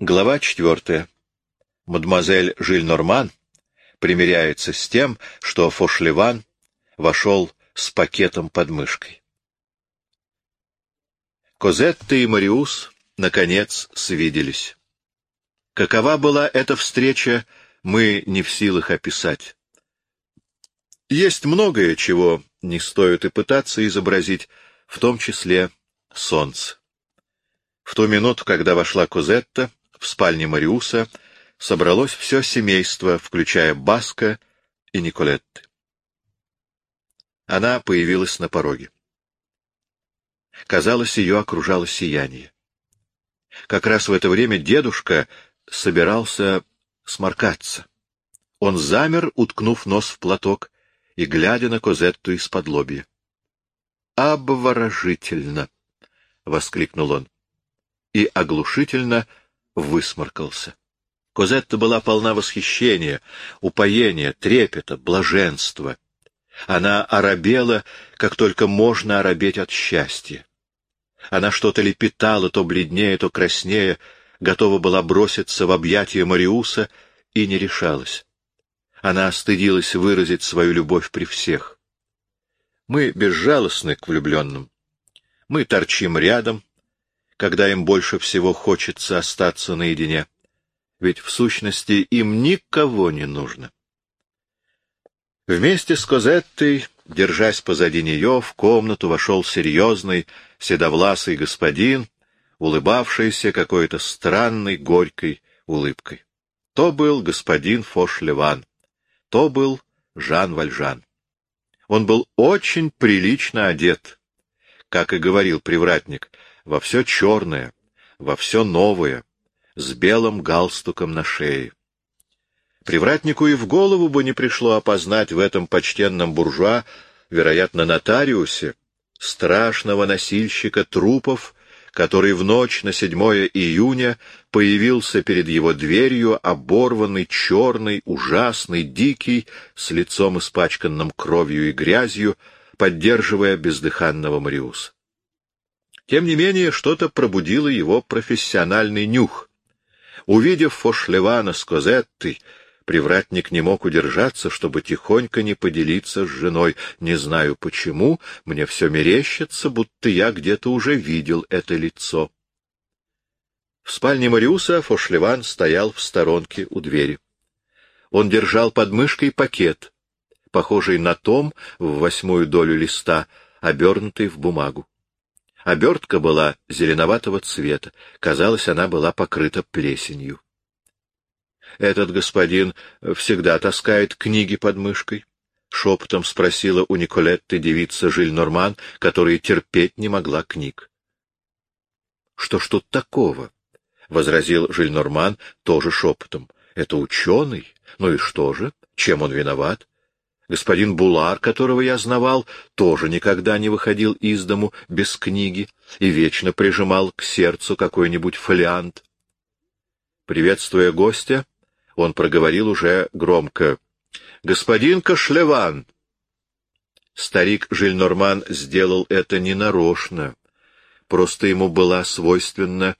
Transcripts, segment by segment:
Глава четвертая. Мадемуазель Жиль-Норман примиряется с тем, что Фошлеван вошел с пакетом под мышкой. Козетта и Мариус, наконец, свиделись. Какова была эта встреча, мы не в силах описать. Есть многое, чего не стоит и пытаться изобразить, в том числе солнце. В ту минуту, когда вошла Козетта, в спальне Мариуса собралось все семейство, включая Баска и Николетты. Она появилась на пороге. Казалось, ее окружало сияние. Как раз в это время дедушка собирался сморкаться. Он замер, уткнув нос в платок и глядя на Козетту из-под лобья. «Обворожительно!» — воскликнул он и оглушительно высморкался. Козетта была полна восхищения, упоения, трепета, блаженства. Она оробела, как только можно оробеть от счастья. Она что-то лепетала, то бледнее, то краснее, готова была броситься в объятия Мариуса и не решалась. Она стыдилась выразить свою любовь при всех. Мы безжалостны к влюбленным. Мы торчим рядом, когда им больше всего хочется остаться наедине. Ведь в сущности им никого не нужно. Вместе с Козеттой, держась позади нее, в комнату вошел серьезный, седовласый господин, улыбавшийся какой-то странной, горькой улыбкой. То был господин Фошлеван, то был Жан Вальжан. Он был очень прилично одет, как и говорил привратник, во все черное, во все новое, с белым галстуком на шее. Привратнику и в голову бы не пришло опознать в этом почтенном буржуа, вероятно, нотариусе, страшного носильщика трупов, который в ночь на 7 июня появился перед его дверью, оборванный, черный, ужасный, дикий, с лицом испачканным кровью и грязью, поддерживая бездыханного Мариуса. Тем не менее, что-то пробудило его профессиональный нюх. Увидев Фошлевана с Козеттой, привратник не мог удержаться, чтобы тихонько не поделиться с женой. Не знаю почему, мне все мерещится, будто я где-то уже видел это лицо. В спальне Мариуса Фошлеван стоял в сторонке у двери. Он держал под мышкой пакет, похожий на том в восьмую долю листа, обернутый в бумагу. Обертка была зеленоватого цвета, казалось, она была покрыта плесенью. Этот господин всегда таскает книги под мышкой? — шепотом спросила у Николетты девица Жиль-Норман, которая терпеть не могла книг. — Что ж тут такого? — возразил Жиль-Норман тоже шепотом. — Это ученый. Ну и что же? Чем он виноват? Господин Булар, которого я знавал, тоже никогда не выходил из дому без книги и вечно прижимал к сердцу какой-нибудь фолиант. Приветствуя гостя, он проговорил уже громко. — Господин Кашлеван! Старик Жильнорман сделал это ненарочно. Просто ему была свойственна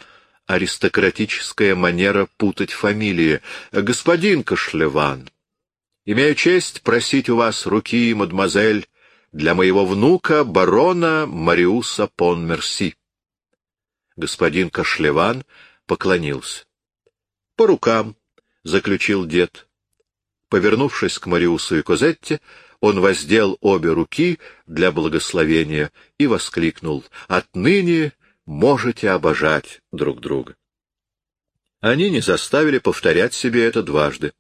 аристократическая манера путать фамилии. — Господин Кашлеван! — Имею честь просить у вас руки, мадемуазель, для моего внука, барона Мариуса Понмерси. Господин Кашлеван поклонился. — По рукам, — заключил дед. Повернувшись к Мариусу и Козетте, он воздел обе руки для благословения и воскликнул «Отныне можете обожать друг друга». Они не заставили повторять себе это дважды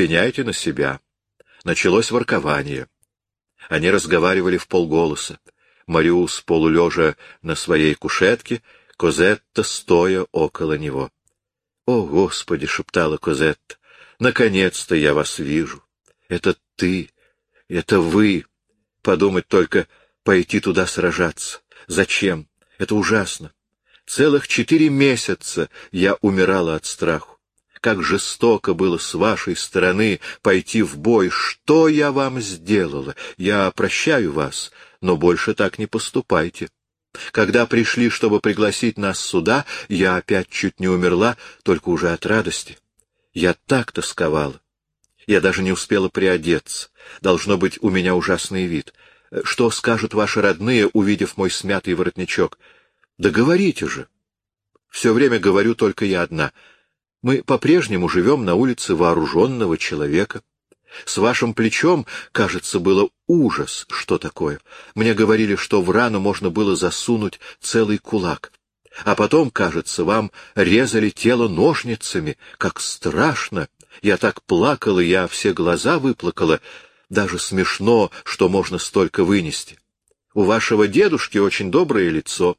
пеняйте на себя. Началось воркование. Они разговаривали в полголоса. Мариус, полулежа на своей кушетке, Козетта, стоя около него. — О, Господи! — шептала Козетта. — Наконец-то я вас вижу. Это ты, это вы. Подумать только, пойти туда сражаться. Зачем? Это ужасно. Целых четыре месяца я умирала от страху как жестоко было с вашей стороны пойти в бой. Что я вам сделала? Я прощаю вас, но больше так не поступайте. Когда пришли, чтобы пригласить нас сюда, я опять чуть не умерла, только уже от радости. Я так тосковала. Я даже не успела приодеться. Должно быть, у меня ужасный вид. Что скажут ваши родные, увидев мой смятый воротничок? Да говорите же. Все время говорю только я одна. Мы по-прежнему живем на улице вооруженного человека. С вашим плечом, кажется, было ужас, что такое. Мне говорили, что в рану можно было засунуть целый кулак. А потом, кажется, вам резали тело ножницами. Как страшно! Я так плакала, я все глаза выплакала. Даже смешно, что можно столько вынести. У вашего дедушки очень доброе лицо.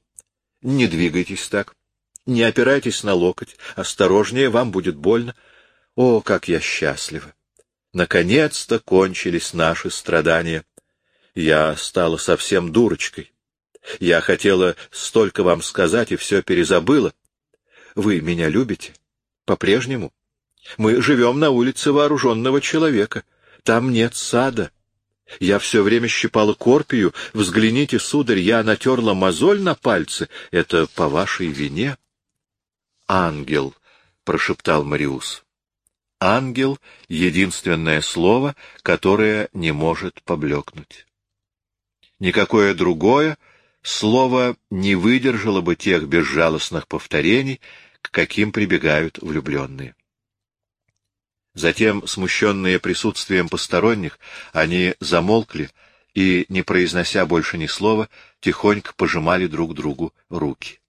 Не двигайтесь так. Не опирайтесь на локоть. Осторожнее, вам будет больно. О, как я счастлива! Наконец-то кончились наши страдания. Я стала совсем дурочкой. Я хотела столько вам сказать и все перезабыла. Вы меня любите? По-прежнему? Мы живем на улице вооруженного человека. Там нет сада. Я все время щипала корпию. Взгляните, сударь, я натерла мозоль на пальце. Это по вашей вине. Ангел, — прошептал Мариус. Ангел — единственное слово, которое не может поблекнуть. Никакое другое слово не выдержало бы тех безжалостных повторений, к каким прибегают влюбленные. Затем, смущенные присутствием посторонних, они замолкли и, не произнося больше ни слова, тихонько пожимали друг другу руки.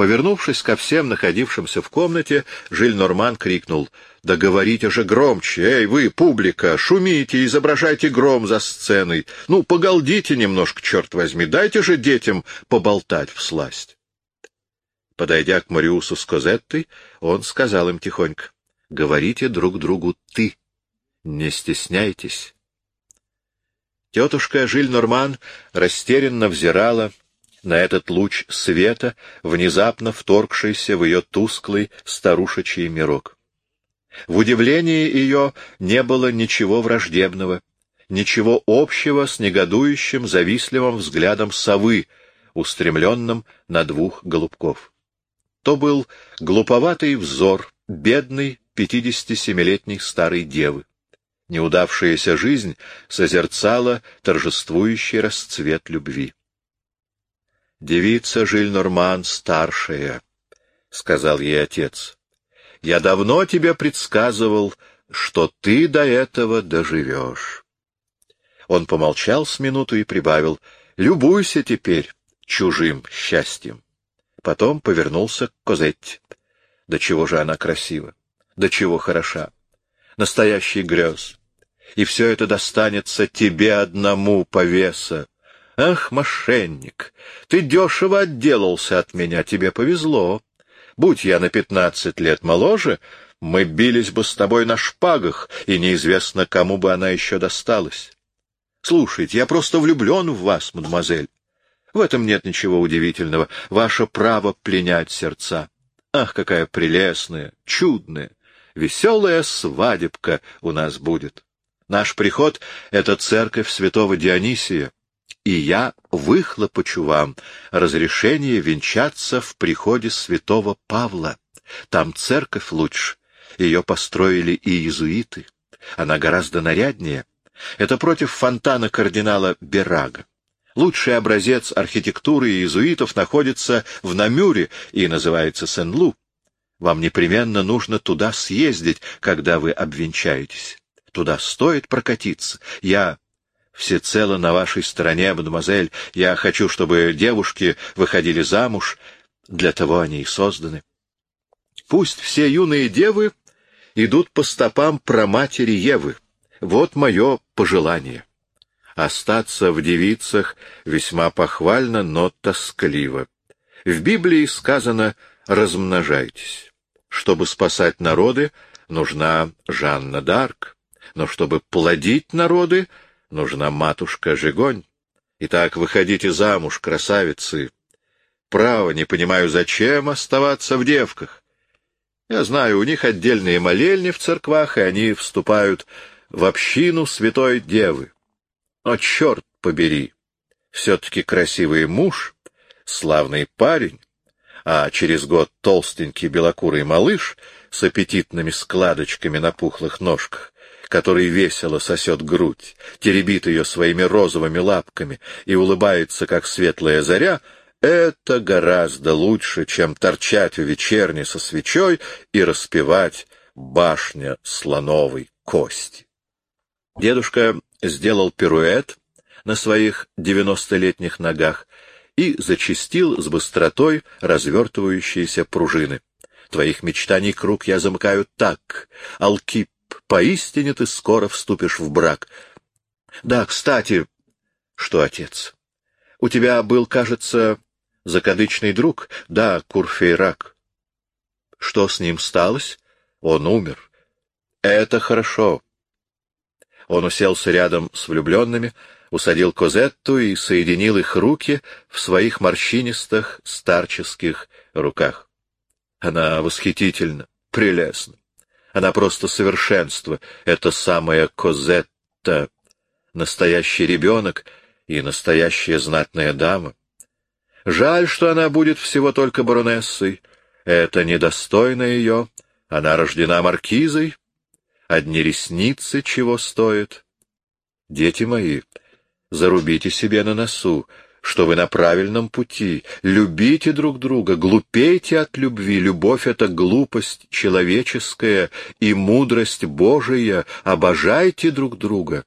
Повернувшись ко всем находившимся в комнате, Жиль-Норман крикнул «Да говорите же громче! Эй, вы, публика, шумите, изображайте гром за сценой! Ну, погалдите немножко, черт возьми, дайте же детям поболтать в сласть!» Подойдя к Мариусу с Козеттой, он сказал им тихонько Говорите друг другу «ты». Не стесняйтесь. Тетушка Жиль-Норман растерянно взирала на этот луч света, внезапно вторгшийся в ее тусклый старушечий мирок. В удивлении ее не было ничего враждебного, ничего общего с негодующим, завистливым взглядом совы, устремленным на двух голубков. То был глуповатый взор, бедный, пятидесятисемилетней старой девы. Неудавшаяся жизнь созерцала торжествующий расцвет любви. «Девица Жиль-Норман старшая», — сказал ей отец, — «я давно тебе предсказывал, что ты до этого доживешь». Он помолчал с минуту и прибавил, «Любуйся теперь чужим счастьем». Потом повернулся к Козетте. Да чего же она красива! до чего хороша. Настоящий грез. И все это достанется тебе одному, повеса. Ах, мошенник, ты дешево отделался от меня, тебе повезло. Будь я на пятнадцать лет моложе, мы бились бы с тобой на шпагах, и неизвестно, кому бы она еще досталась. Слушайте, я просто влюблен в вас, мадемуазель. В этом нет ничего удивительного. Ваше право пленять сердца. Ах, какая прелестная, чудная, Веселая свадебка у нас будет. Наш приход — это церковь святого Дионисия, и я выхлопочу вам разрешение венчаться в приходе святого Павла. Там церковь лучше, ее построили и иезуиты. Она гораздо наряднее. Это против фонтана кардинала Берага. Лучший образец архитектуры иезуитов находится в Намюре и называется Сен-Лу. Вам непременно нужно туда съездить, когда вы обвенчаетесь. Туда стоит прокатиться. Я всецело на вашей стороне, мадемуазель. Я хочу, чтобы девушки выходили замуж. Для того они и созданы. Пусть все юные девы идут по стопам праматери Евы. Вот мое пожелание. Остаться в девицах весьма похвально, но тоскливо. В Библии сказано «размножайтесь». Чтобы спасать народы, нужна Жанна Д'Арк, но чтобы плодить народы, нужна матушка Жигонь. Итак, выходите замуж, красавицы. Право, не понимаю, зачем оставаться в девках. Я знаю, у них отдельные молельни в церквах, и они вступают в общину святой девы. Но черт побери, все-таки красивый муж славный парень, а через год толстенький белокурый малыш с аппетитными складочками на пухлых ножках, который весело сосет грудь, теребит ее своими розовыми лапками и улыбается, как светлая заря, это гораздо лучше, чем торчать у вечерни со свечой и распевать башня слоновой кости. Дедушка сделал пируэт на своих девяностолетних ногах и зачистил с быстротой развертывающиеся пружины. Твоих мечтаний круг я замыкаю так. Алкип, поистине ты скоро вступишь в брак. Да, кстати... Что, отец? У тебя был, кажется, закадычный друг? Да, Курфейрак. Что с ним сталось? Он умер. Это хорошо. Он уселся рядом с влюбленными, усадил Козетту и соединил их руки в своих морщинистых старческих руках. Она восхитительна, прелестна. Она просто совершенство. Это самая Козетта, настоящий ребенок и настоящая знатная дама. Жаль, что она будет всего только баронессой. Это недостойно ее. Она рождена маркизой. Одни ресницы чего стоят. Дети мои, зарубите себе на носу, что вы на правильном пути. Любите друг друга, глупейте от любви. Любовь — это глупость человеческая и мудрость Божия. Обожайте друг друга.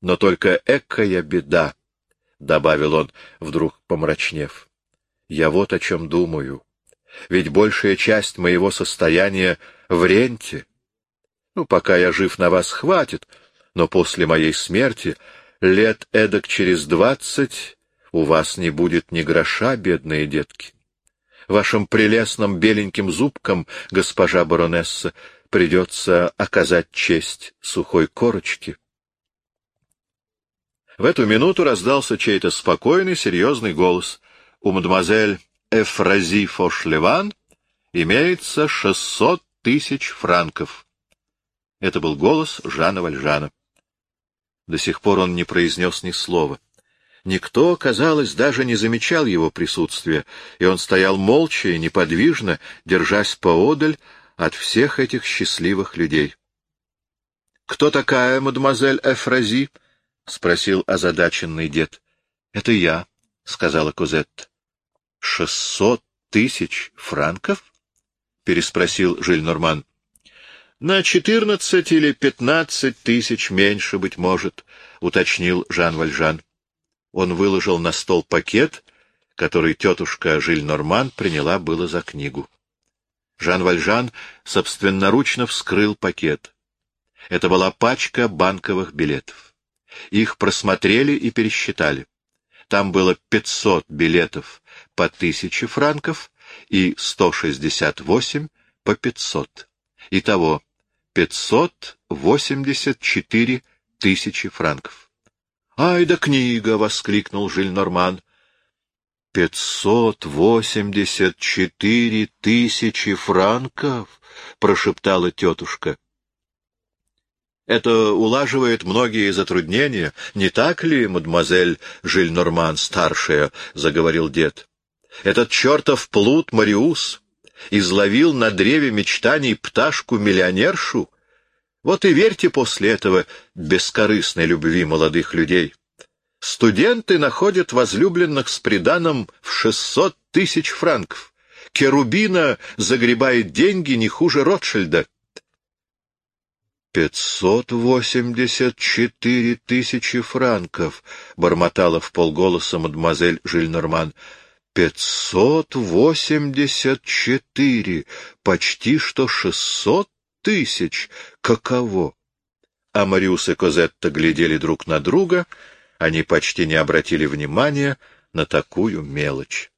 Но только экая беда, — добавил он, вдруг помрачнев. Я вот о чем думаю. Ведь большая часть моего состояния в ренте. Ну, пока я жив, на вас хватит, но после моей смерти лет эдак через двадцать у вас не будет ни гроша, бедные детки. Вашим прелестным беленьким зубкам, госпожа баронесса, придется оказать честь сухой корочки. В эту минуту раздался чей-то спокойный, серьезный голос. У мадемуазель Эфрази Фошлеван имеется шестьсот тысяч франков. Это был голос Жана Вальжана. До сих пор он не произнес ни слова. Никто, казалось, даже не замечал его присутствия, и он стоял молча и неподвижно, держась поодаль от всех этих счастливых людей. — Кто такая мадемуазель Эфрази? — спросил озадаченный дед. — Это я, — сказала Кузетта. — Шестьсот тысяч франков? — переспросил Жильнорман. — На четырнадцать или пятнадцать тысяч меньше, быть может, — уточнил Жан Вальжан. Он выложил на стол пакет, который тетушка Жиль-Норман приняла было за книгу. Жан Вальжан собственноручно вскрыл пакет. Это была пачка банковых билетов. Их просмотрели и пересчитали. Там было 500 билетов по 1000 франков и 168 по 500. Итого 584 тысячи франков. «Ай да книга!» — воскликнул Жильнорман. «Пятьсот восемьдесят четыре тысячи франков!» — прошептала тетушка. «Это улаживает многие затруднения, не так ли, мадемуазель Жильнорман старшая?» — заговорил дед. «Этот чертов плут Мариус изловил на древе мечтаний пташку-миллионершу, вот и верьте после этого бескорыстной любви молодых людей. Студенты находят возлюбленных с приданым в шестьсот тысяч франков. Керубина загребает деньги не хуже Ротшильда. «Пятьсот восемьдесят четыре тысячи франков», — бормотала в полголоса мадемуазель Жильнорман. «Пятьсот восемьдесят четыре, почти что шестьсот тысяч! Каково? А Мариус и Козетта глядели друг на друга, они почти не обратили внимания на такую мелочь.